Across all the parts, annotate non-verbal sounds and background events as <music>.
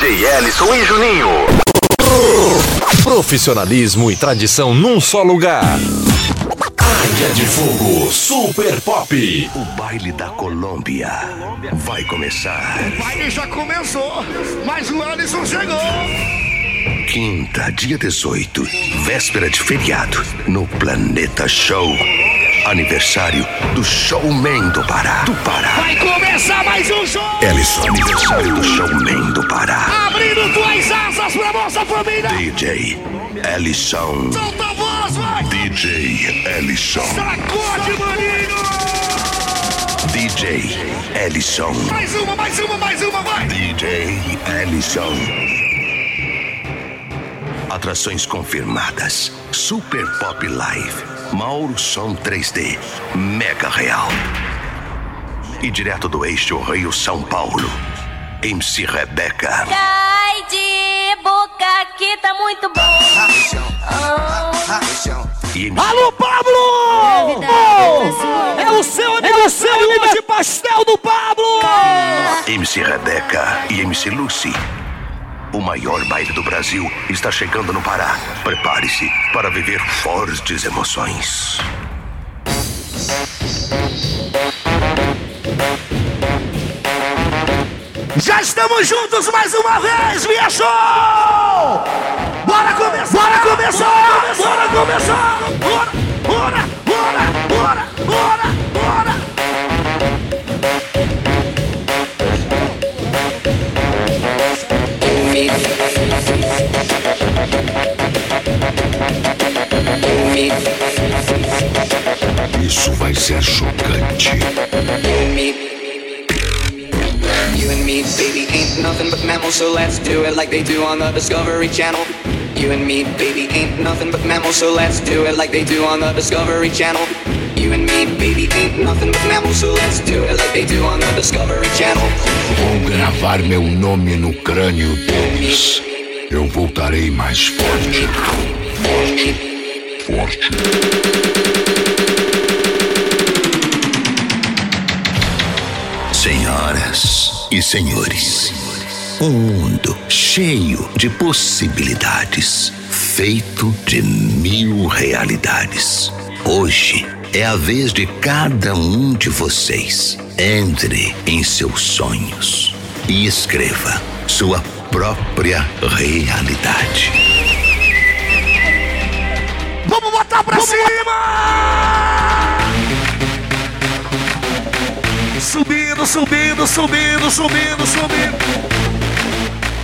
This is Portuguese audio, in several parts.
DJ Ellison e Juninho. Profissionalismo e tradição num só lugar. Águia de Fogo Super Pop. O baile da Colômbia vai começar. O baile já começou, mas o Alisson chegou. Quinta, dia 18, véspera de feriado, no Planeta Show. Aniversário do Showman do Pará. Do Pará. Vai começar mais um show. Ellison. Aniversário do Showman do Pará. Abrindo tuas asas pra nossa família. DJ Ellison. Solta a voz, vai. DJ Ellison. Sacode, maninho. DJ Ellison. Mais uma, mais uma, mais uma, vai. DJ Ellison. Atrações confirmadas. Super Pop Live. Mauro Som 3D. Mega Real. E direto do eixo Rio São Paulo. MC Rebeca. Cai de boca que tá muito bom. MC Alô, Pablo! Oh, é o seu, é o seu amigo de pastel do Pablo! MC Rebeca e MC Lucy. O maior baile do Brasil está chegando no Pará. Prepare-se para viver fortes emoções. Já estamos juntos mais uma vez, minha show! Bora começar! Bora começar! Bora começar! Bora! Bora! Bora! Bora! Bora! Isso vai ser chocante. You and me, baby, ain't nothing but mammals, so let's do it like they do on the Discovery Channel. You and me, baby, ain't nothing but mammals, so let's do it like they do on the Discovery Channel. You and me, baby, ain't nothing but mammals, so let's do it like they do on the Discovery Channel. Vou gravar meu nome no crânio deles. Eu voltarei mais forte. Forte. Forte. Senhoras e senhores, um mundo cheio de possibilidades, feito de mil realidades. Hoje é a vez de cada um de vocês. Entre em seus sonhos e escreva sua própria realidade. Vamos botar pra cima! Subindo, subindo, subindo, subindo.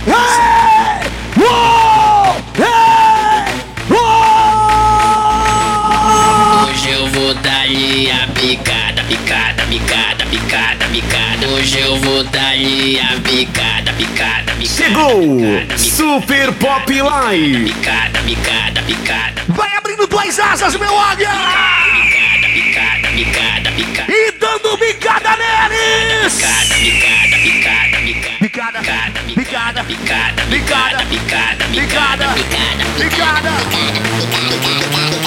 Hey! Uou! Hey! Uou! Hoje eu vou dar-lhe a picada, picada, picada, picada, picada. Hoje eu vou dar-lhe a picada, picada, picada. Chegou picada, Super Pop Live. Picada, picada, picada. Vai abrindo tuas asas, meu águia! Picada, picada, picada, picada. E dando bicada neles! Picada, picada, picada, picada. Bicada, Picada, bicada, picada, bicada, picada, bicada, picada, bicada.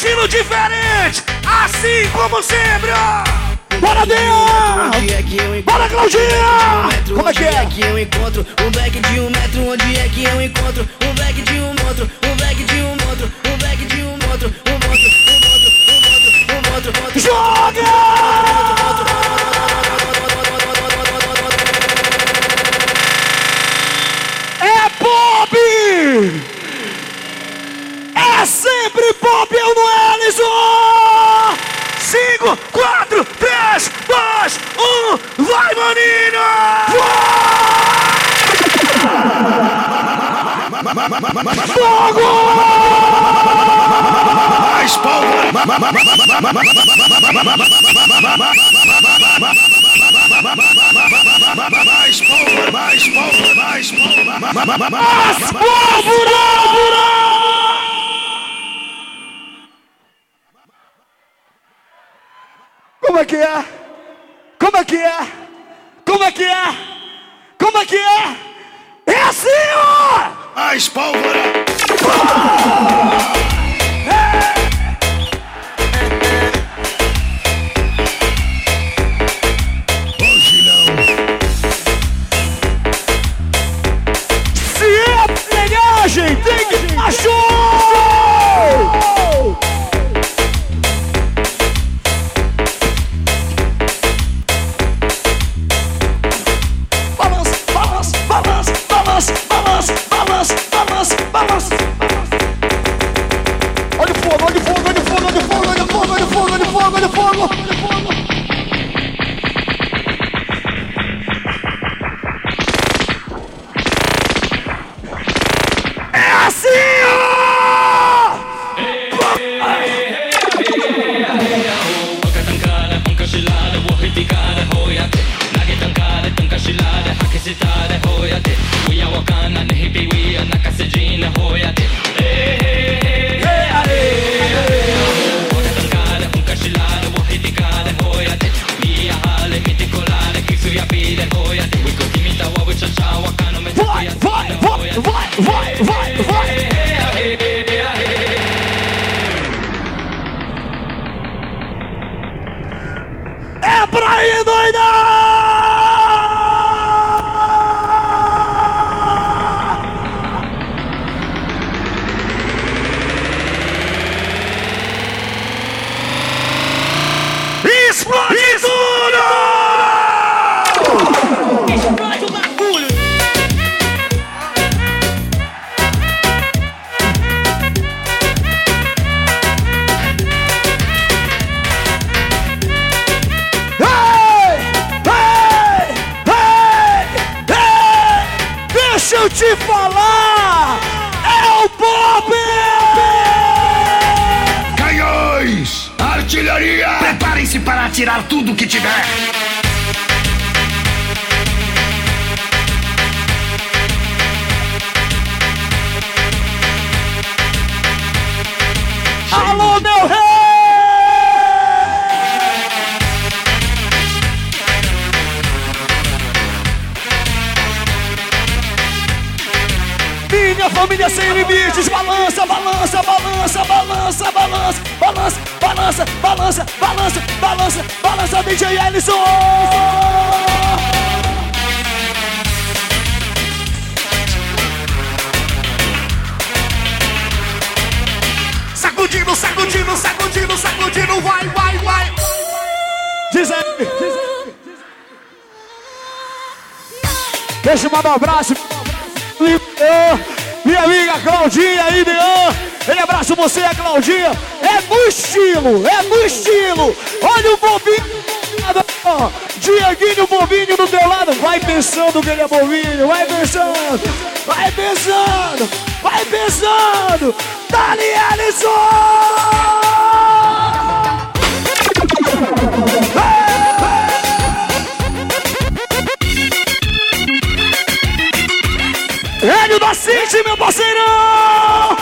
Estilo diferente, assim como sempre. Bora, Deus! Bora, Claudinha! Como é que é? que eu encontro um black de um metro? Onde é que eu encontro um black de um monstro? Um black de um monstro, um black de um monstro, um monstro, um monstro, um monstro, um monstro, um. Joga! É pop! É sempre pop, eu não Vai, menino Fogo! Mais pólvora! Mais pólvora! Mais pólvora! Mais pólvora! Mais pólvora! Deixa eu mandar um abraço. Minha amiga Claudinha aí, Dean. Ele abraça você, a Claudinha. É no estilo, é no estilo. Olha o bobinho. Dieguinho bobinho do teu lado. Vai pensando que ele é bobinho. Vai pensando. Vai pensando. Vai pensando. Dani Ellison! Antônio da Cid, meu parceirão!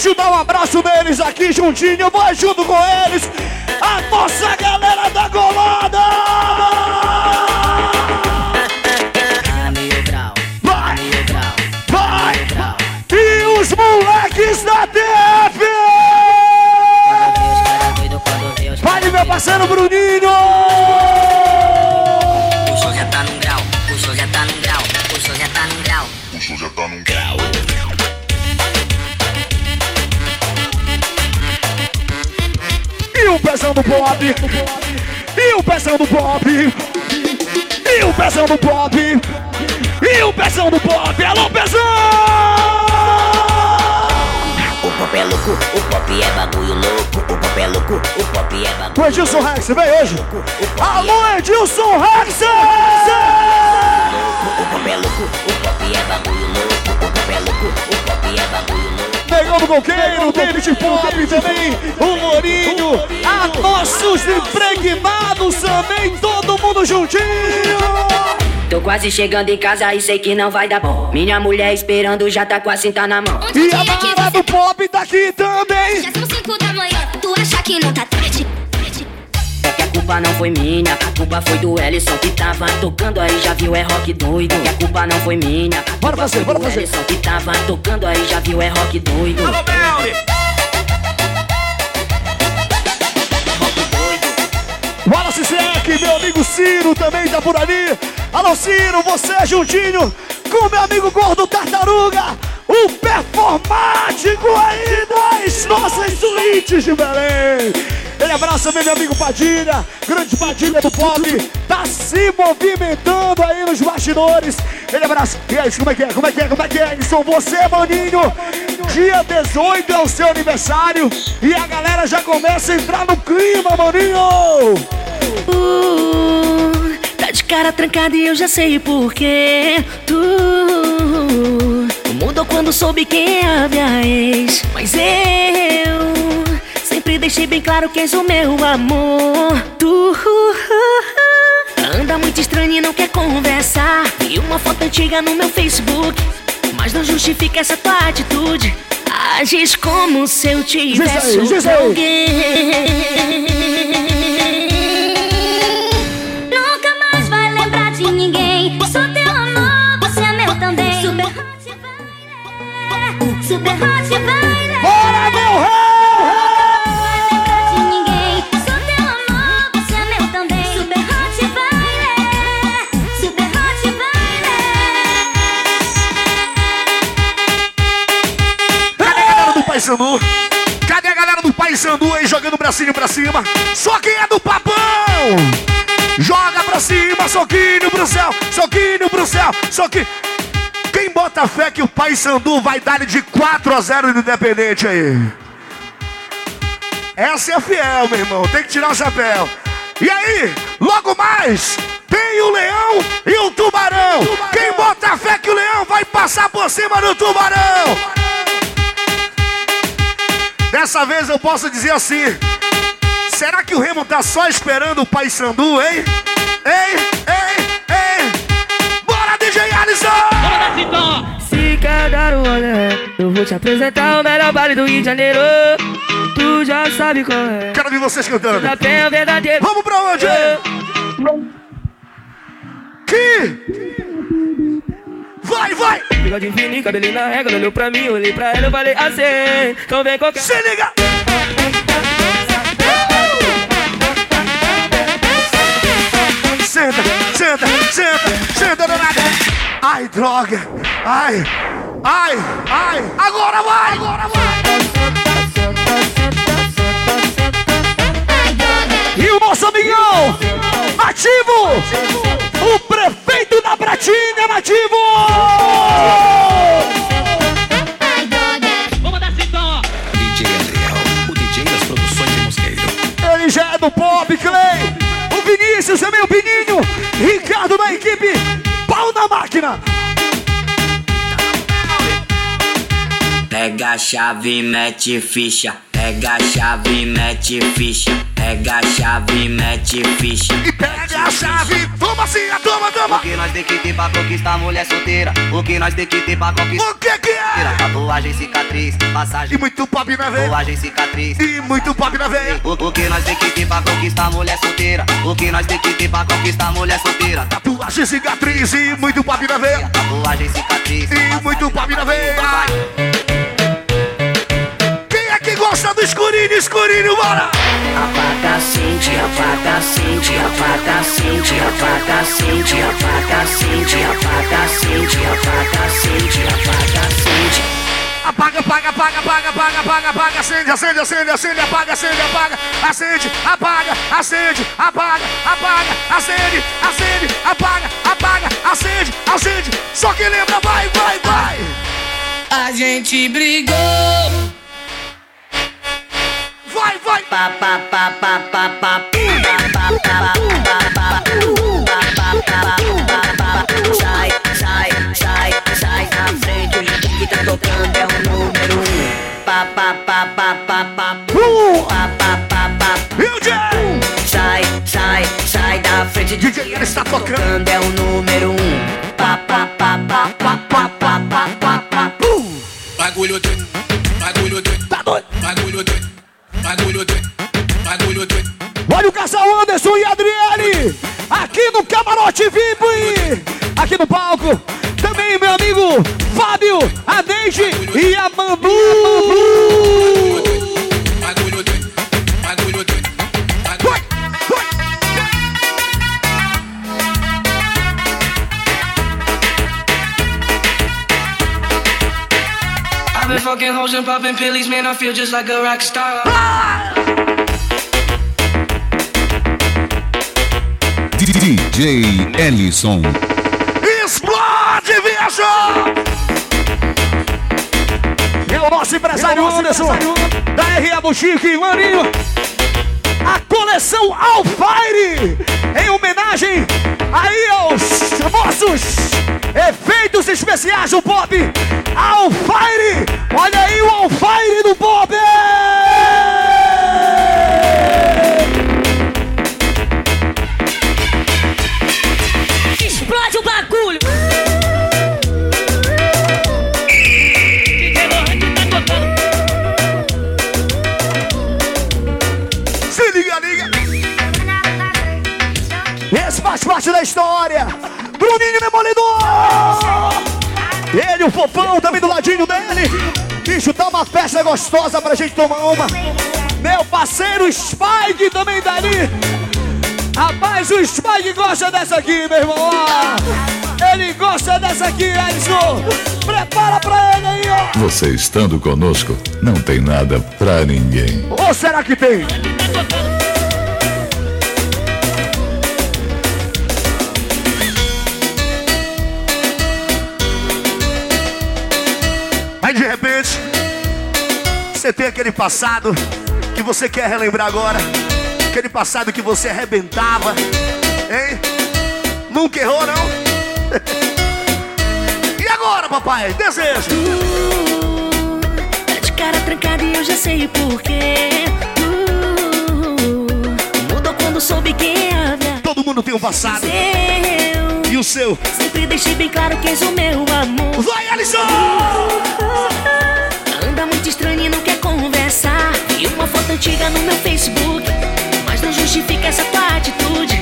Deixa eu dar um abraço neles aqui juntinho. Vai junto com eles. A nossa galera da Golada. Vai, vai. E os moleques da TF. Vai, meu parceiro Bruninho. Pezão do pop. E o pezão do pop. E o pezão do pop. E o pezão do pop. Alô, pezão! O pop é louco, o pop é bagulho louco. O pop é louco, o pop é bagulho O Edilson Rex, vem hoje. Alô, Edilson Rex! O pop é louco, o pop é bagulho louco. O pop é louco, o pop é bagulho louco. Negão do Coqueiro, David Pop também, o Lourinho, a nossos impregnados também, todo mundo juntinho! Tô quase chegando em casa e sei que não vai dar bom. Minha mulher esperando já tá com a cinta na mão. E a bala do Pop tá aqui também! Já são cinco da manhã, tu acha que não tá tarde? Culpa não foi minha, a culpa foi do Ellison que tava tocando aí, já viu, é rock doido. Que a culpa não foi minha, a culpa Bora fazer, foi bora do fazer. Ellison que tava tocando aí, já viu, é rock doido. Alô, Belly. Rock doido. Wallace Sec, meu amigo Ciro também tá por ali. Alô Ciro, você é juntinho com meu amigo Gordo Tartaruga, o performático aí das nossas suítes de Belém. Ele abraça meu amigo Padilha, grande Padilha do Pop, tá se movimentando aí nos bastidores. Ele abraça. E aí, como é que é? Como é que é? Como é que é? Edson, você, maninho. Dia 18 é o seu aniversário e a galera já começa a entrar no clima, maninho. Uh, tá de cara trancada e eu já sei porquê. Tu mudou quando soube quem é a minha ex. Mas eu sempre deixei bem claro que és o meu amor. Tu anda muito estranho e não quer conversar. Vi uma foto antiga no meu Facebook. Mas não justifica essa tua atitude. Ages como se eu tivesse diz aí. alguém. Nunca mais vai lembrar de ninguém. Sou teu amor, você é meu também. Super hot vai, super hot vai. Bora, meu rei! Paysandu? Cadê a galera do Paysandu aí jogando bracinho pra cima? Só quem é do papão! Joga pra cima, soquinho pro céu, soquinho pro céu, soquinho. Quem bota fé que o Paysandu vai dar de 4 a 0 no Independente aí? Essa é fiel, meu irmão. Tem que tirar o chapéu. E aí, logo mais, tem o leão e o tubarão. Quem bota fé que o leão vai passar por cima do tubarão? Dessa vez eu posso dizer assim: será que o Remo tá só esperando o Paysandu, hein? Hein? Hein? Hein? Bora, DJ Alisson! Se quer dar um olé, eu vou te apresentar o melhor baile do Rio de Janeiro. Tu já sabe qual é. Quero ver vocês cantando. Já tem o verdadeiro. Vamos pra onde? Que? Vai, vai! Bigode fininho, cabelinho na ela olhou pra mim, olhei pra ela, eu falei assim. Então vem qualquer. Se liga! Senta, senta, senta, senta, danada! Ai, droga! Ai, ai, ai! Agora vai! Agora vai! Virgínia Nativo! O prefeito da Pratinha, Nativo! Vamos dar cintó! DJ Adriel, o DJ das produções de Mosqueiro. Ele já é do Pop, Clay! O Vinícius é meu pininho! Ricardo da equipe! Pau na máquina! Pega a chave, mete ficha. Pega a chave, mete ficha. Pega a chave, mete ficha. E pega a chave! Toma assim, toma, toma! O que nós tem que ter pra conquistar mulher solteira? O que nós tem que ter pra conquistar? O que que é? Tatuagem, cicatriz, passagem. E muito pop na veia! Tatuagem, cicatriz. E muito pop na veia! O, o que nós tem que ter pra conquistar mulher solteira? O que nós tem que ter pra conquistar mulher solteira? Tatuagem, cicatriz e muito pop na veia! Tatuagem, cicatriz. E muito pop na veia! gosta do escurinho, escurinho, bora! A pata sente, a pata sente, a pata sente, a pata sente, a pata sente, a pata sente, a pata sente, a pata sente. Apaga, apaga, apaga, apaga, apaga, apaga, apaga, acende, acende, acende, acende, apaga, acende, apaga, acende, apaga, acende, apaga, apaga, acende, acende, apaga, apaga, acende, acende. Só que lembra, vai, vai, vai. A gente brigou. Sai, sai, sai, sai na frente, o DJ que tá tocando é o número um. Pa, pa, pa, pa, pa, pa, pa, pa, pa, pa. O Jay? Sai, sai, sai da frente, DJ está tocando é o número um. Camarote VIP. Aqui no palco. Também meu amigo Fábio, a Deide e a Mambu. Vai, vai. I've been fucking hoes and popping pillies, man. I feel just like a rock star. DJ Ellison. Explode, viajou! É o nosso empresário Anderson, da RA Buchique, Maninho. A coleção Alfire, em homenagem aí aos nossos efeitos especiais do pop. Alfire, olha aí o Alfire do pop! Gostosa pra gente tomar uma! Meu parceiro Spike também tá ali! Rapaz, o Spike gosta dessa aqui, meu irmão! ó. Ele gosta dessa aqui, Alisson! Prepara pra ele aí, ó! Você estando conosco, não tem nada pra ninguém. Ou será que tem? Você tem aquele passado que você quer relembrar agora. Aquele passado que você arrebentava. Hein? Nunca errou, não? <laughs> e agora, papai? Desejo. Tá de cara trancada e eu já sei porquê. Uh, mudou quando soube quem havia Todo mundo tem um passado. E o seu? Sempre deixei bem claro que és o meu amor. Vai, Alisson! Anda muito estranho e não quer conversar. E uma foto antiga no meu Facebook. Mas não justifica essa tua atitude.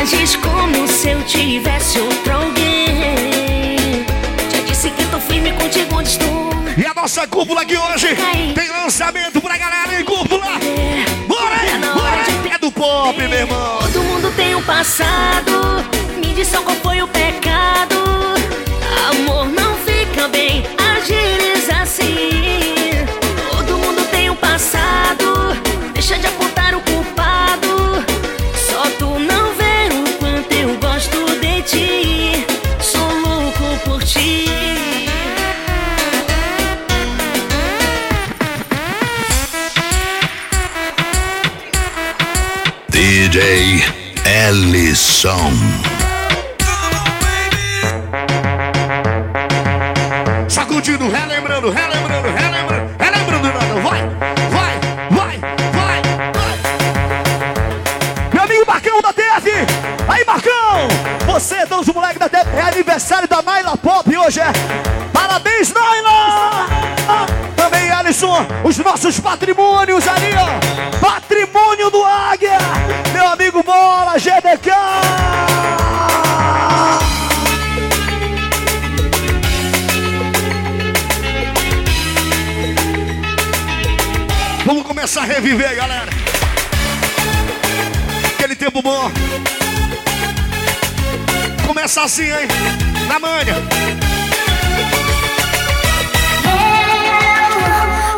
Agis como se eu tivesse outro alguém. Já disse que tô firme contigo onde estou. E a nossa cúpula aqui hoje tem lançamento pra galera em cúpula. Bora, hein? bora! É do pop, meu irmão. Todo mundo tem um passado. Me diz só qual foi o Ellison. Assim, hein? Na manha.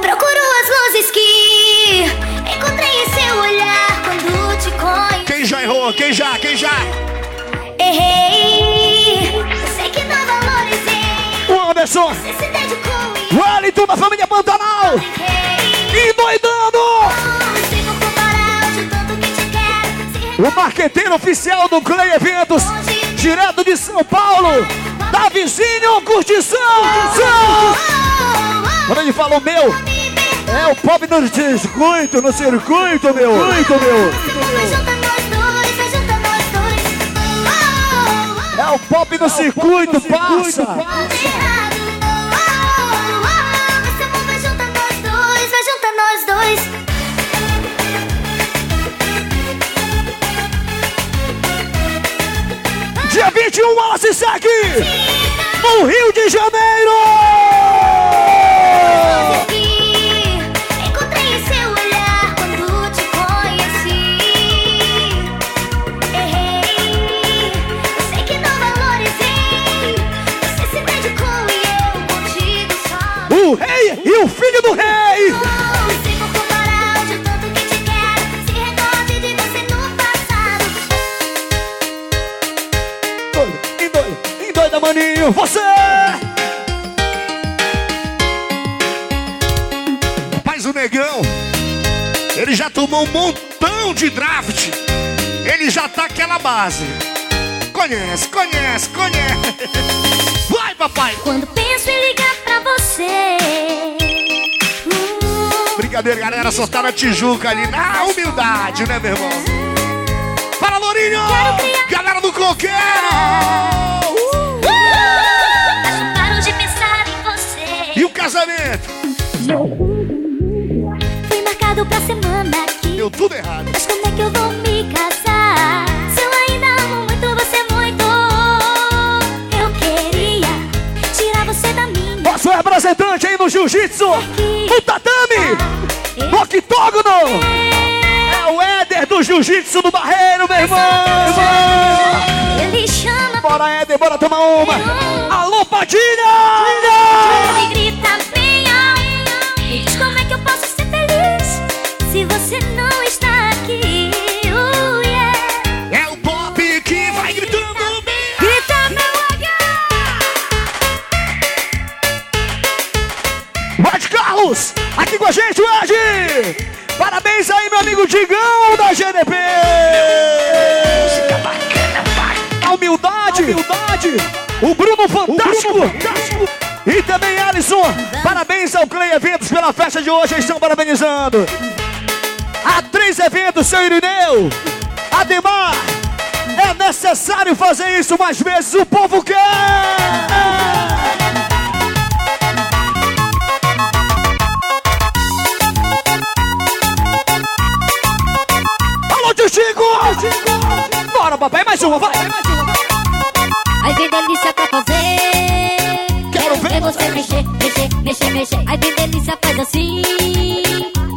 Procuro as luzes que encontrei em seu olhar quando te conheci. Quem já errou? Quem já? Quem já? Errei. Eu sei que não valorizei. O Anderson! Você se dedicou e O Wellington da família Pantanal! Endoidando! se O marqueteiro oficial do Clay Eventos, direto de São Paulo, da vizinho curtição! Quando ele falou meu, é o pop no circuito, no circuito, meu! Circuito, meu! É o pop no circuito, passa! Juntar nós dois, Dia 21, Wallace Sec! No Rio de Janeiro! que encontrei em seu olhar quando te conheci. Errei, eu sei que não valorizei. Você se dedicou e eu contigo só. O rei e o filho do rei! Maninho! Você! Mas o negão, ele já tomou um montão de draft. Ele já tá aquela base. Conhece, conhece, conhece. <laughs> Vai, papai. Quando penso em ligar pra você. uh, Brincadeira, galera, só tá na Tijuca ali, na humildade, né, meu irmão? Fala, Lourinho! Galera do Coqueiro! Casamento? Foi marcado pra semana que. Deu tudo errado. Mas como é que eu vou me casar? Se eu ainda amo muito você muito. Eu queria tirar você da minha. Nosso representante aí no jiu-jitsu, no tatame, no octógono. É o Éder do jiu-jitsu do Barreiro, meu irmão. Ele chama Bora, Éder, bora tomar uma. Alô, Padilha! e Digão da GDP. A humildade, humildade. O Bruno Fantástico. E também Alisson. Parabéns ao Clay Eventos pela festa de hoje. Eles estão parabenizando. Há três eventos, seu Irineu. Ademar. É necessário fazer isso mais vezes. O povo quer. Bora, papai, mais uma, vai! Mais uma. Aí vem delícia pra fazer. Quero ver você mexer, mexer, mexer, mexer. Aí vem delícia, faz assim.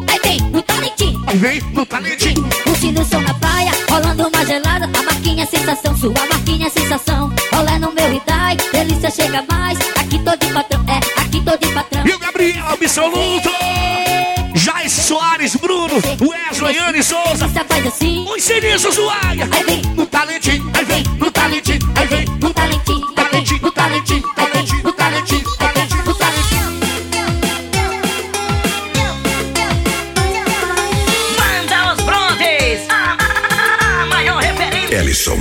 Aí vem no talentinho. Aí vem no talentinho. Curtindo o som na praia, rolando uma gelada. A marquinha é sensação, sua marquinha é sensação. Rolé no meu Itai, delícia chega mais. Aqui tô de patrão, é, aqui tô de patrão. E o Gabriel Absoluto. Bruno, Wesley, Anne Souza. Assim. Os sinistros do Águia. Aí vem No talentinho, aí vem no talentinho, aí vem no talentinho. talentinho, no talentinho, talentinho, no talentinho, talentinho, no talentinho. Manda os brontes! Ellison.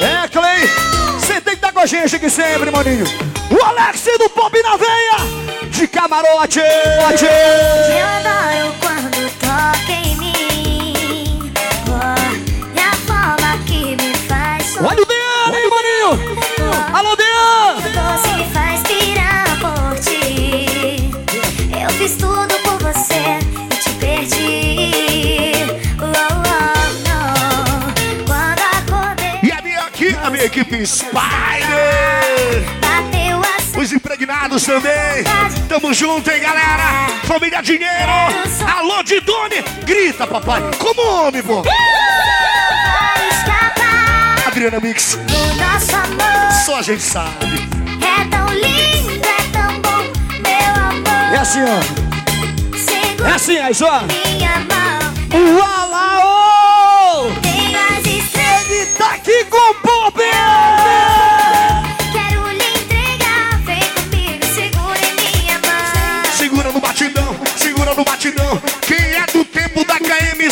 É, Clay, você tem que estar com a gente aqui sempre, maninho. O Alex do Pop na veia, de camarote. Eu adoro quando toca em mim. Olha a forma que me faz sorrir. Olha o Dean aí, maninho. Alô, Dean. Você me faz pirar por ti. Eu fiz tudo por você e te perdi. Oh, oh, não. Quando acordei, E a minha aqui, a minha equipe Spider. Também. Tamo junto, hein, galera? Família Dinheiro. Alô, Didone. Grita, papai. Como homem, pô. Adriana Mix. Só a gente sabe. É tão lindo, é tão bom, meu amor. É assim, ó. É assim, aí, só. minha mão. Uau!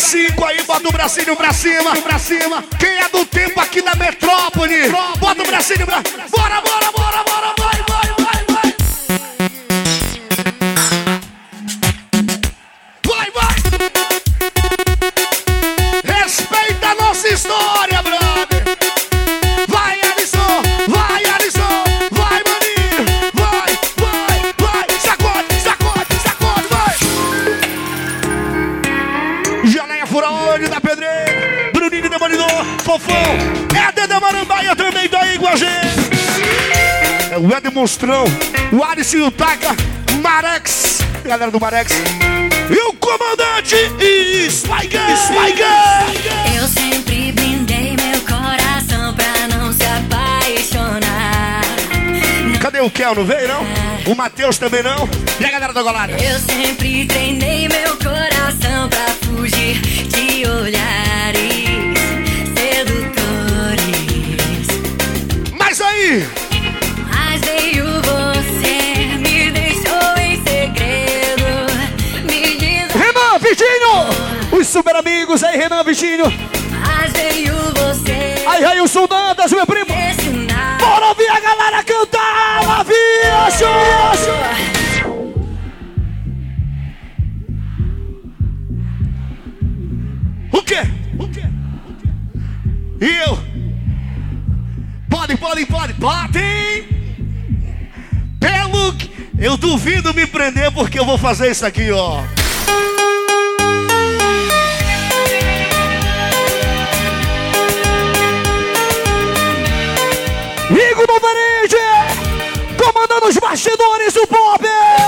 KM5 aí, bota o bracinho pra cima, pra cima. Quem é do tempo aqui da metrópole, bota o bracinho pra... Bora, bora, bora, bora, Monstrão, o Alice e o Taca, Marex, galera do Marex, e o comandante Spiker, Spiker. Eu sempre brindei meu coração pra não se apaixonar. Cadê o Kel? Não veio, não? O Matheus também não? E a galera da Golada? Eu sempre treinei meu coração pra fugir de olhares sedutores. Mas aí, super amigos aí, Renan Vitinho. Mas veio você. Aí, Railson Dantas, meu primo. ensinar. Bora ouvir a galera cantar! Show! o quê? O quê? E eu? Podem, podem, podem, podem! Pelo que... Eu duvido me prender porque eu vou fazer isso aqui, ó. Comandando os bastidores do pop!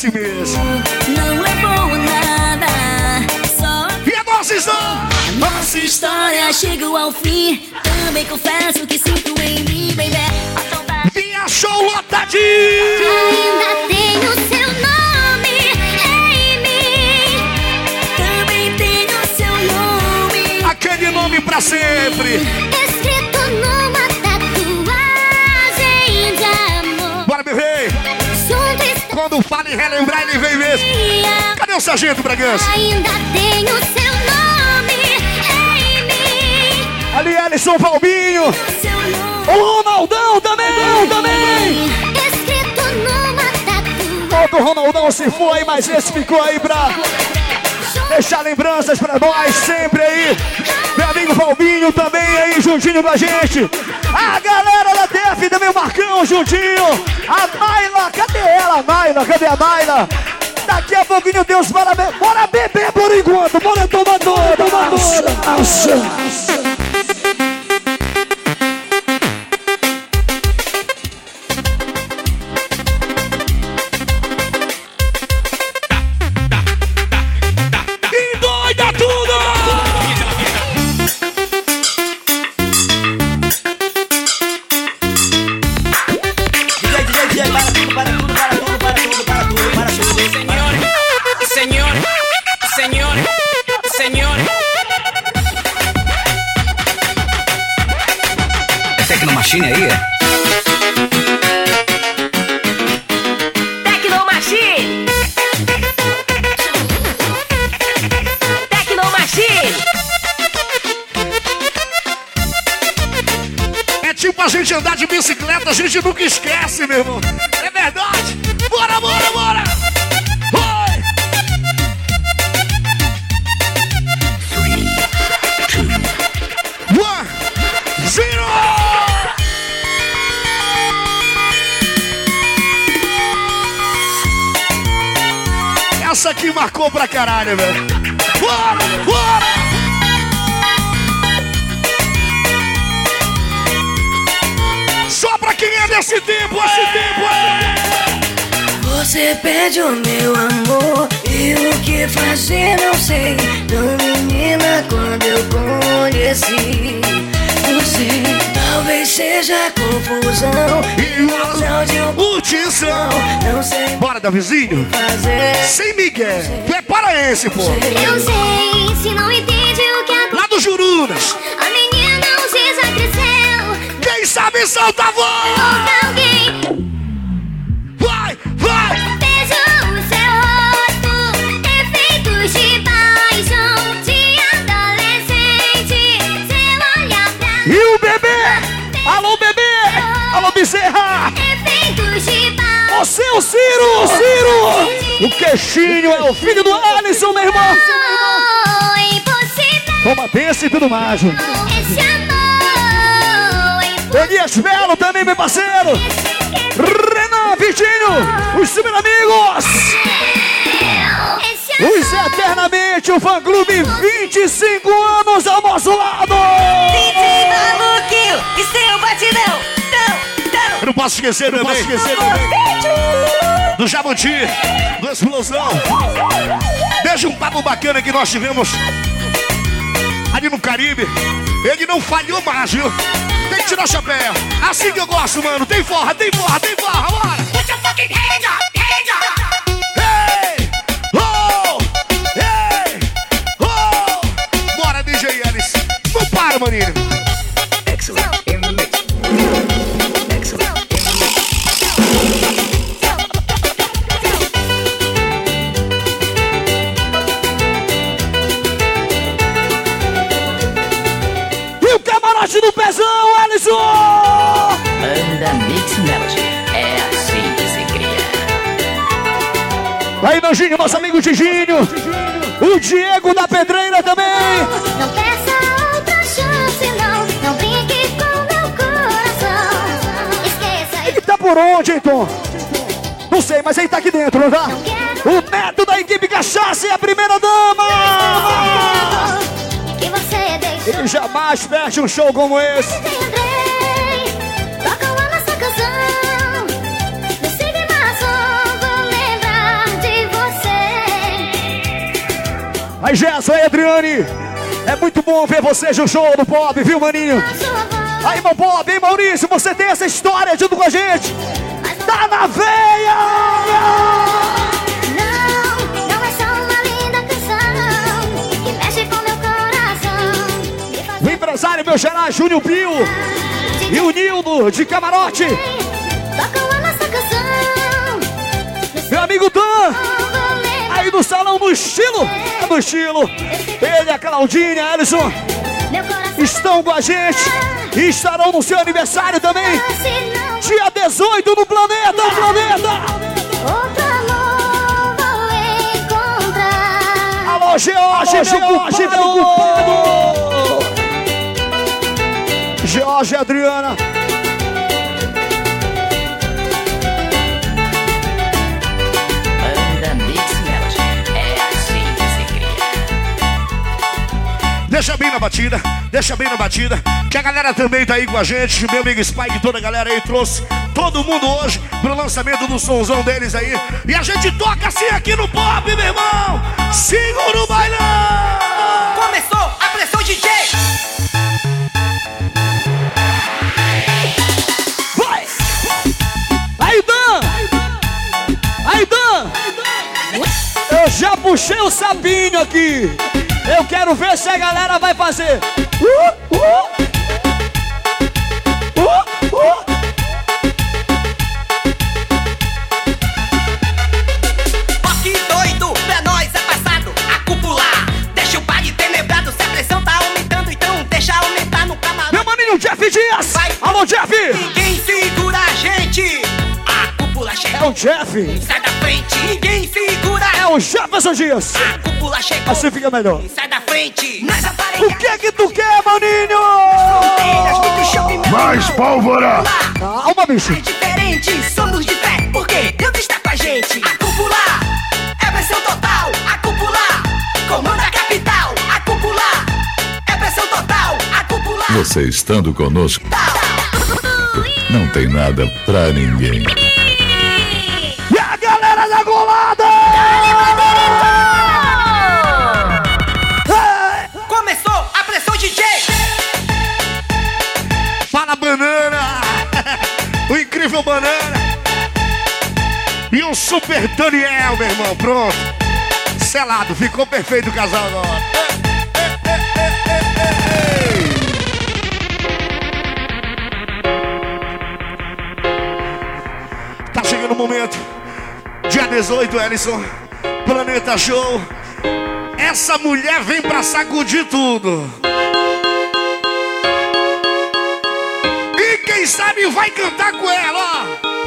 Assim mesmo. não levou a nada. Só E a nossa história? nossa história chegou ao fim. Também confesso que sinto em mim, baby. A saudade Vinha show lotadinho! Ainda tenho seu nome em mim. também tem o seu nome. Aquele nome pra sempre! Escrito numa Em relembrar, ele vem mesmo. Cadê o Sargento Bragança? Ainda tenho seu nome em mim. Ali, Alisson nome. O Ronaldão também! também! Escrito numa. Todo Ronaldão se foi, mas esse ficou aí pra deixar lembranças pra nós sempre aí. Meu amigo Valbinho também aí juntinho com a gente. A galera da TF também, o Marcão juntinho. A Naila, cadê ela, Naila? Cadê a Naila? Daqui a pouquinho Deus parabéns. Bora beber por enquanto, bora tomar toda. Marcou pra caralho, velho. Só pra quem é desse tempo, esse tempo, é. Você pede o meu amor e o que fazer não sei. Não, menina, quando eu conheci talvez seja confusão e ilusão de um curtição. Não sei Bora, Davizinho. Sem Miguel. Tu é paraense, pô. Eu sei, se não entende o que aconteceu. Lá do Jurunas. A menina não se cresceu. Quem sabe solta a voz. Ciro! Ciro! O queixinho é o filho do Alisson, meu irmão! Impossível. Toma desse e tudo mais. Esse amor. Elias Belo também, meu parceiro! Renan Vitinho! Os super amigos! Os eternamente, o fã clube 25 anos ao nosso lado! DJ Maluquinho e seu batidão! Tão! Eu não posso esquecer também. Posso esquecer também. Do Jabuti, do Explosão. Deixa um papo bacana que nós tivemos ali no Caribe. Ele não falhou mais, viu? Tem que tirar o chapéu. Assim que eu gosto, mano. Tem forra, tem forra, tem forra, bora! Hey! Oh! Hey! Oh! Bora, DJ Ellis. Não para, maninho. Nosso amigo Tiginho. O Diego da Pedreira também. Não peça outra chance, não. Não brinque com meu coração. Esqueça Ele tá por onde, hein, Tom? Não sei, mas ele tá aqui dentro, não tá? O neto da equipe Cachaça e a primeira dama! Ele jamais perde um show como esse. Aí, Gerson, aí, Adriane. É muito bom ver vocês no show do Pop, viu, maninho? Aí, meu Pop, hein, Maurício? Você tem essa história junto com a gente? Tá na veia! não, não é só uma linda canção que mexe com meu coração. Me faz O empresário, meu geral, Júnior Pio. E o Nildo, de camarote. Meu amigo Dan. Aí no salão, no estilo. É no estilo. Ele, a Claudinha, Alisson. meu coração. Estão com a gente. E estarão no seu aniversário também. Dia 18 no Planeta. Planeta. outro amor vou encontrar. Alô, George, George, meu culpado. George e Adriana. Deixa bem na batida, deixa bem na batida. Que a galera também tá aí com a gente. Meu amigo Spike, toda a galera aí trouxe todo mundo hoje pro lançamento do sonzão deles aí. E a gente toca assim aqui no pop, meu irmão. Segura o bailão! Começou a pressão DJ. Vai! Aí, Dan! Aí, Dan! Eu já puxei o sapinho aqui. Eu quero ver se a galera vai fazer. Uh, uh. Uh, uh. Oh, que doido, pra nós é passado A cúpula, Deixa o baile tenebrado, se a pressão tá aumentando, então deixa aumentar no camarão. Meu maninho Jeff Dias! Vai. Alô, Jeff! Ninguém segura a gente. A cúpula chegou. É o Jeff! Sai da frente, Assim fica melhor. Sai da frente. O que que tu quer, maninho? Mais pólvora! Calma, bicho. É diferente, somos de fé, porque Deus está com a gente. A cúpula é pressão total. A cúpula comanda a capital. A cúpula é pressão total. A cúpula Você estando conosco, não tem nada pra ninguém. Super Daniel, meu irmão, pronto! Selado, ficou perfeito o casal agora! Tá chegando o momento. Dia 18, Ellison. Planeta Show. Essa mulher vem pra sacudir tudo. E quem sabe vai cantar com ela.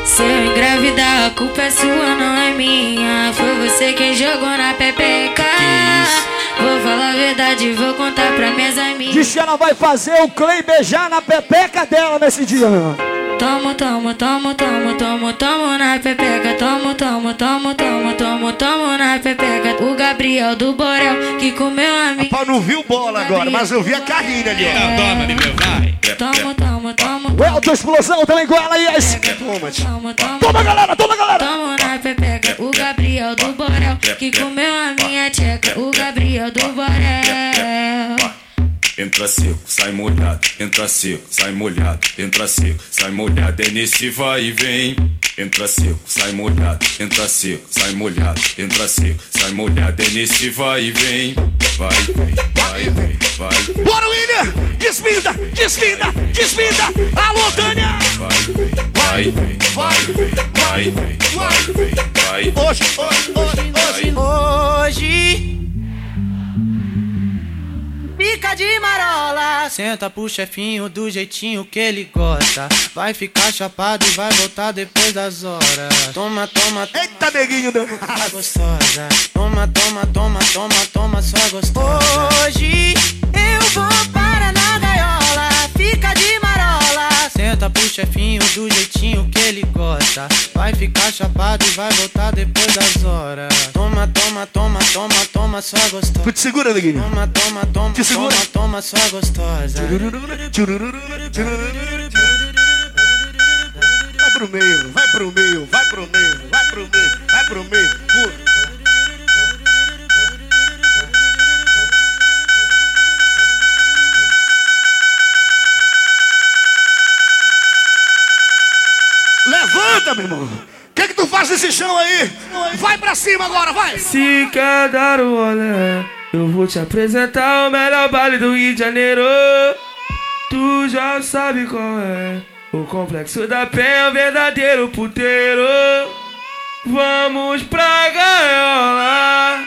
Se eu engravidar, a culpa é sua, não é minha. Foi você quem jogou na pepeca. Vou falar a verdade, vou contar pra minhas amigas. Diz que ela vai fazer o Clay beijar na pepeca dela nesse dia. Tomo, tomo, tomo, tomo, tomo, tomo na pepeca. Tomo, tomo, tomo, tomo, tomo, tomo na pepeca. O Gabriel do Borel que comeu a minha. Rapaz, não vi o bola agora, mas eu vi a carrinha ali, ó. Tomo, tomo, Elton Explosão também com ela, yes. Toma, tomo. Toma, galera, toma, galera. Tomo na pepeca, o Gabriel do Borel que comeu a minha tcheca, o Gabriel do Borel. Entra seco, sai molhado, entra seco, sai molhado, entra seco, sai molhado, é nesse vai e vem. Entra seco, sai molhado, entra seco, sai molhado, entra seco, sai molhado, é nesse vai e vem. Vai, vem, vai, vem, vai, Bora, William! Despinda, despinda, despinda! Alô, Tânia! vai, vem, vai, vem, vai, vem, vai, vem, vai, vem, vai. Hoje, hoje, hoje, hoje. Hoje. Fica de marola. Senta pro chefinho do jeitinho que ele gosta. Vai ficar chapado e vai voltar depois das horas. Toma, toma, toma, Eita, neguinho, né? gostosa. Toma, toma, toma, toma, toma, só gostosa. Hoje eu vou para Senta pro chefinho do jeitinho que ele gosta. Vai ficar chapado e vai voltar depois das horas. Toma, toma, toma, toma, toma, só gostosa. Te segura, neguinho. Toma, toma, toma, Te segura. toma, toma, só gostosa. Vai pro meio, vai pro meio, vai pro meio, vai pro meio, vai pro meio. Pula. Meu irmão. O que, que tu faz nesse chão aí? Vai pra cima agora, vai! Se quer dar o olé, eu vou te apresentar o melhor baile do Rio de Janeiro. Tu já sabe qual é. O complexo da penha é o verdadeiro puteiro. Vamos pra gaiola.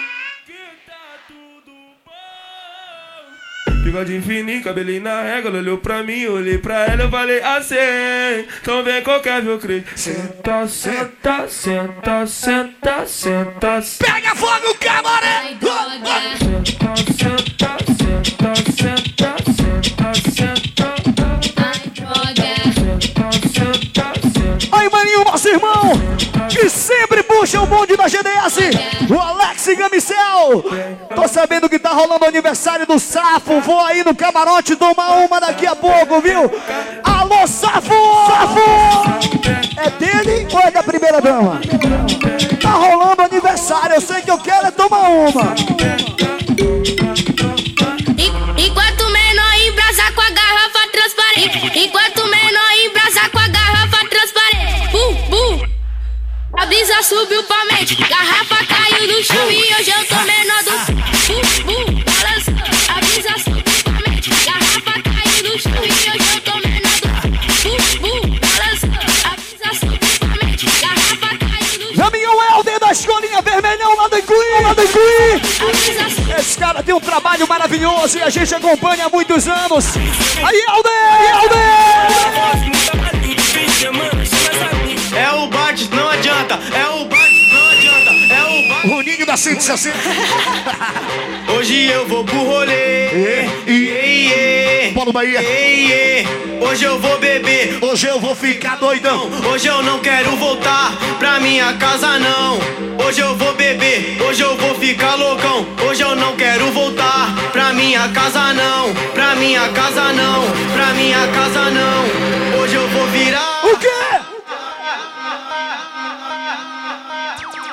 Bigode fininho, cabelinho na régua, ela olhou pra mim, olhei pra ela, eu falei assim, então vem qualquer meu crente. Senta, senta, senta, senta, senta, senta. Pega fogo, camaré! Senta, senta, senta, senta, senta. Senta, que sempre puxa o bonde da GDS, o Alex Gamicel. Tô sabendo que tá rolando o aniversário do Safo. Vou aí no camarote tomar uma daqui a pouco, viu? Alô, Safo! Safo! É dele ou é da primeira dama? Tá rolando aniversário, eu sei que eu quero é tomar uma. En- Enquanto menor embrasa com a garrafa transparente. Enquanto menor embrasa A brisa subiu pra mente. Garrafa caiu no chão e hoje eu tô menor do. Bum, bum. Balançou. A brisa subiu pra mente. Garrafa caiu no chão e hoje eu tô menor do. Bum, bum. Balançou. A brisa subiu pra mente. Garrafa caiu no chão. Caminhão Helder da escolinha vermelhão lá do Incluí, lá do Incluí. Esse cara tem um trabalho maravilhoso e a gente acompanha há muitos anos. Aí, Helder! Aí, Helder! 160. <laughs> Hoje eu vou pro rolê. Iê, iê. Paulo Bahia. Iê. Hoje eu vou beber. Hoje eu vou ficar doidão. Hoje eu não quero voltar pra minha casa não. Hoje eu vou beber, hoje eu vou ficar loucão. Hoje eu não quero voltar pra minha casa não. Pra minha casa não, pra minha casa não. Hoje eu vou virar. O quê?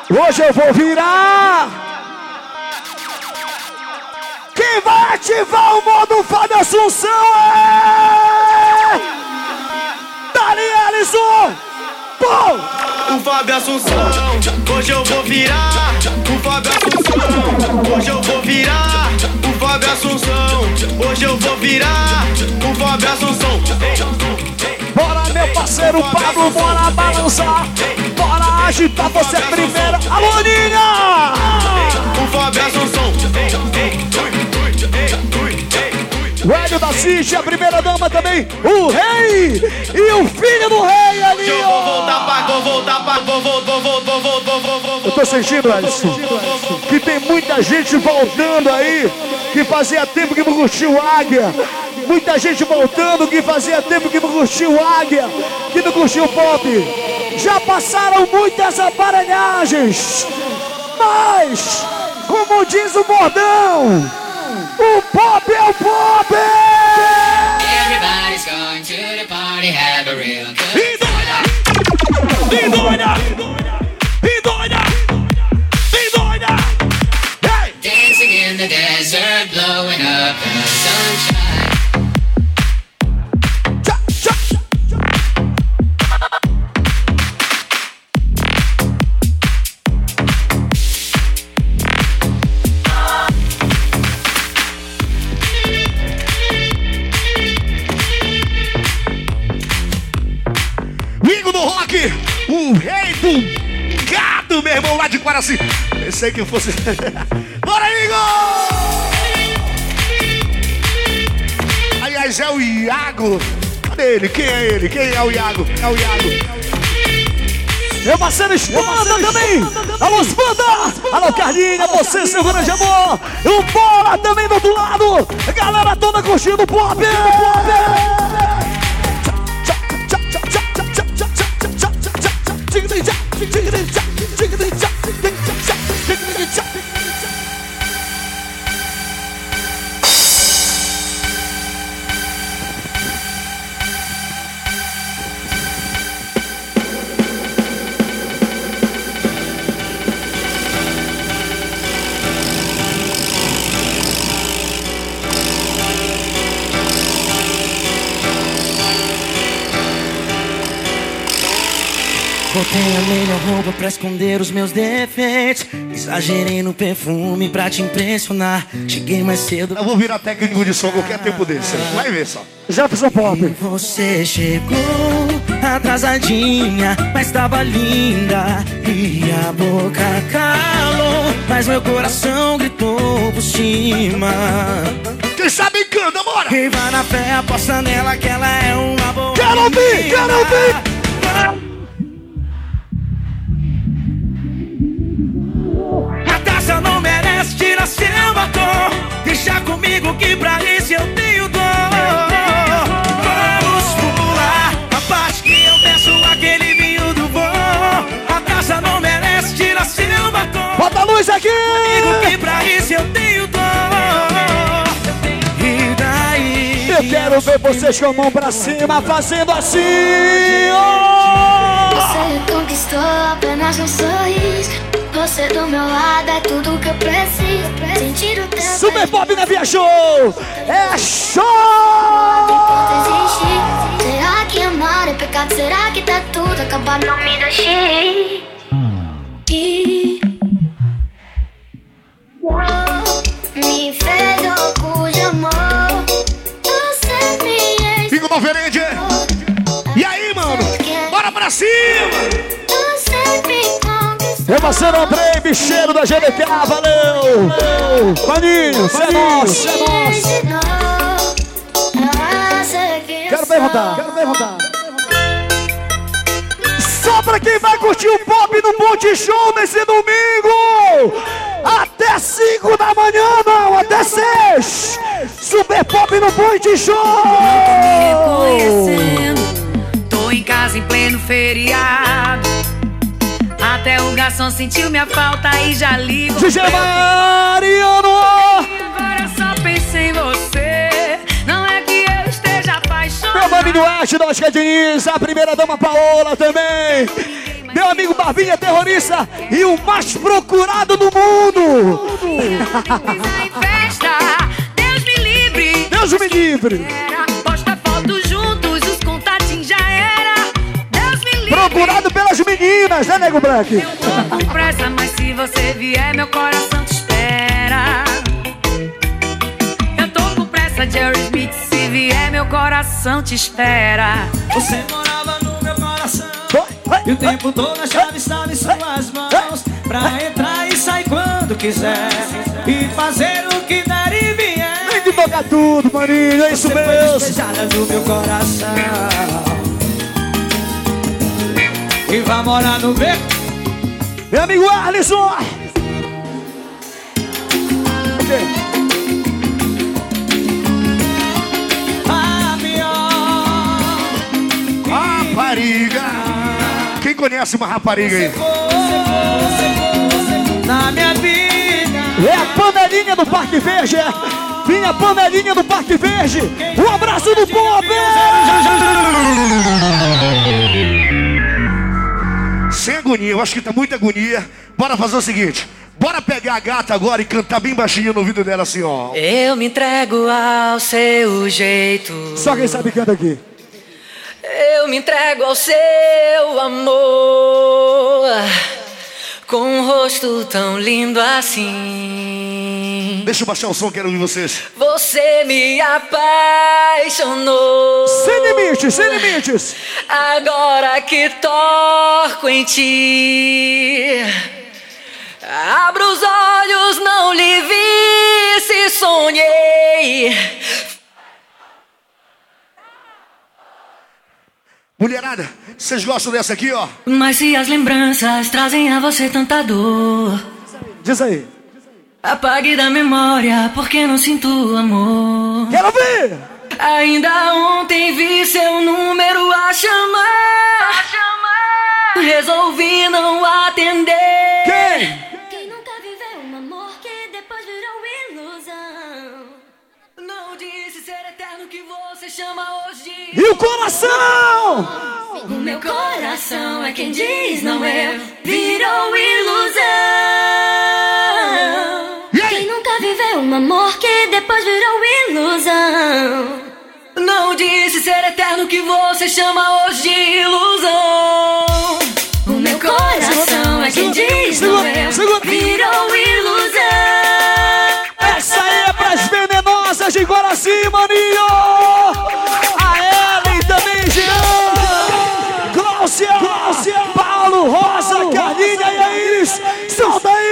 Hoje eu vou virar. Quem vai ativar o modo Fábio Assunção é... Dali Alisson! Pô! O Fábio Assunção, hoje eu vou virar. O Fábio Assunção, hoje eu vou virar. O Fábio Assunção, hoje eu vou virar. O Fábio Assunção. Bora meu parceiro Pablo, bora balançar Bora agitar você primeiro Alô Ninha! O Fábio Assunção. O Hélio da City, a primeira dama também O rei e o filho do rei ali Eu vou voltar pra, vou voltar pra, vou voltar, vou voltar, vou voltar, vou voltar. Eu tô sentindo, Alisson, que tem muita gente voltando aí, que fazia tempo que não curtiu Águia. Muita gente voltando que fazia tempo que não curtiu Águia, que não curtiu Pop. Já passaram muitas aparelhagens, mas, como diz o bordão, o Pop é o Pop! Pensei que fosse. <laughs> Bora, Igor! Aliás, é o Iago. Cadê ele? Quem é ele? Quem é o Iago? É o Iago. Meu parceiro Espanda também! Alô, Espanda! Alô, Carlinha, você, seu grande amor! E o Bola também do outro lado! Galera toda curtindo o pop! Botei a melhor roupa pra esconder os meus defeitos. Exagerei no perfume pra te impressionar. Cheguei mais cedo. Eu vou virar técnico de som qualquer tempo desse. Vai ver só. Já fiz o pop. Você chegou atrasadinha, mas tava linda. E a boca calou, mas meu coração gritou por cima. Quem sabe canta, bora! Quem vai na fé aposta nela que ela é uma boa. Quero ouvir, quero ouvir! Tirar seu batom. Deixa comigo que pra isso eu tenho dor. Vamos pular a parte que eu peço aquele vinho do bom. A taça não merece tirar seu batom. Bota a luz aqui! Comigo que pra isso eu tenho dor. E daí? Eu quero ver vocês com a mão pra cima, fazendo assim! ó. Você conquistou apenas um sorriso. Você do meu lado é tudo que eu preciso. Sentir o teu Super Pop na Via Show! É show! Será que amar é pecado? Será que tá tudo acabado? Não me deixe ir. Me fez louco de amor. Você me Fico diferente! E aí, mano? Bora pra cima! Meu parceiro Andrei, bicheiro da GDK, valeu! Maninho, você é nosso, é nosso! Quero perguntar, quero perguntar. Só pra quem vai curtir o pop no Monte Show nesse domingo! Até 5 da manhã, não, até 6! Super Pop no Monte Show! Reconhecendo, tô em casa em pleno feriado. Até o garçom sentiu minha falta e já ligo. DJ Mariano! Agora só pensei em você. Não é que eu esteja apaixonado. Meu amigo Ash, nós que é Diniz, a primeira dama Paola também. Meu amigo Barvinha Terrorista e o mais procurado do mundo. Deus me livre. Deus me livre. Procurado pelas meninas, né, Nego Black? Tô com pressa, mas se você vier, meu coração te espera. Eu tô com pressa, Jerry Smith. Se vier, meu coração te espera. Você morava no meu coração. E o tempo todo a chave estava em suas mãos. Pra entrar e sair quando quiser. E fazer o que der e vier. Que tocar tudo, maninho, é isso Você foi mesmo. despejada do meu coração. E vai morar no beco. Meu amigo Arlisson. A pior. Rapariga. Quem conhece uma rapariga aí? Na minha vida. É a panelinha do Parque Verde. é. Vinha panelinha do Parque Verde. Um abraço do povo. Sem agonia, eu acho que tá muita agonia. Bora fazer o seguinte. Bora pegar a gata agora e cantar bem baixinho no ouvido dela assim, ó. Eu me entrego ao seu jeito. Só quem sabe canta aqui. Eu me entrego ao seu amor. Com um rosto tão lindo assim. Deixa eu baixar o som, quero ouvir vocês. Você me apaixonou. Sem limites, sem limites. Agora que torco em ti. Abro os olhos, não lhe vi se sonhei. Mulherada, vocês gostam dessa aqui, ó? Mas se as lembranças trazem a você tanta dor, Diz aí. apague da memória, porque não sinto amor. Quero ver! Ainda ontem vi seu número a chamar. Resolvi não atender. Quem? E o coração? O meu coração é quem diz não é, virou ilusão. Quem nunca viveu um amor que depois virou ilusão? Não disse ser eterno que você chama hoje de ilusão. O meu coração é quem diz não é, virou ilusão. De Guaraci, maninho! A Ellen também, Jean! Cláudia! Cláudia! Paulo, Rosa, Carlinha e a Iris! Solta aí!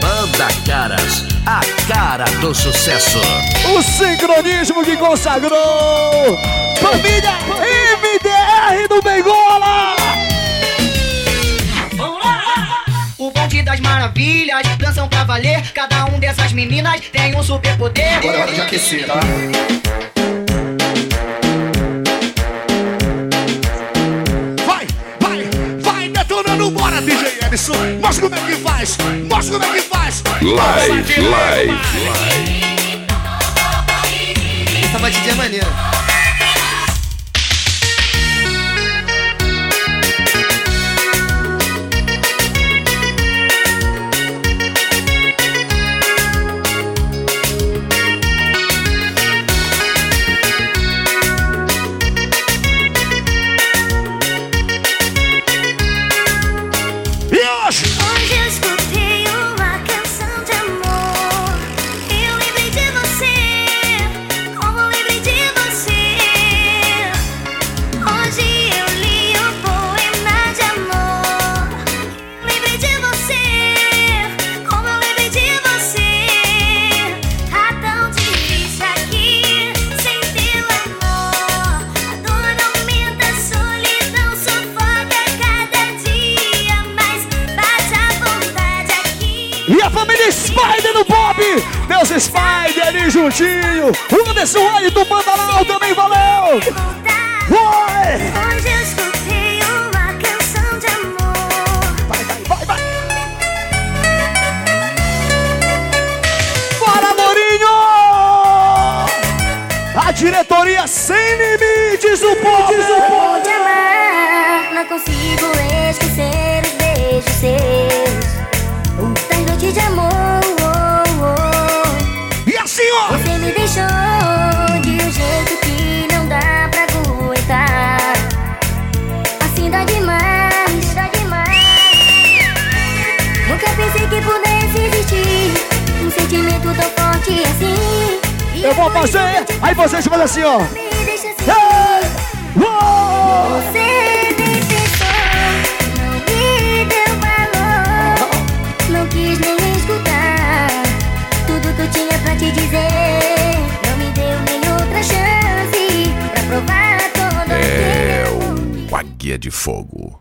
Banda Caras, a cara do sucesso. O sincronismo que consagrou! Família do Bengola! O bonde das maravilhas, dançam pra valer. Cada um dessas meninas tem um superpoder. Agora é hora de aquecer, tá? Vai, vai, vai detonando, bora, DJ Edson. Mostra como é que faz, mostra como é que faz. Live, live, Essa batidinha é maneira. Juntinho. O Anderson Pantanal também Vou fazer, aí vocês fazem assim, ó. me. Ei! Uou! Você nem pensou, não me deu valor, não quis nem escutar tudo que eu tinha pra te dizer. Não me deu nem outra chance pra provar todo É o Águia de Fogo.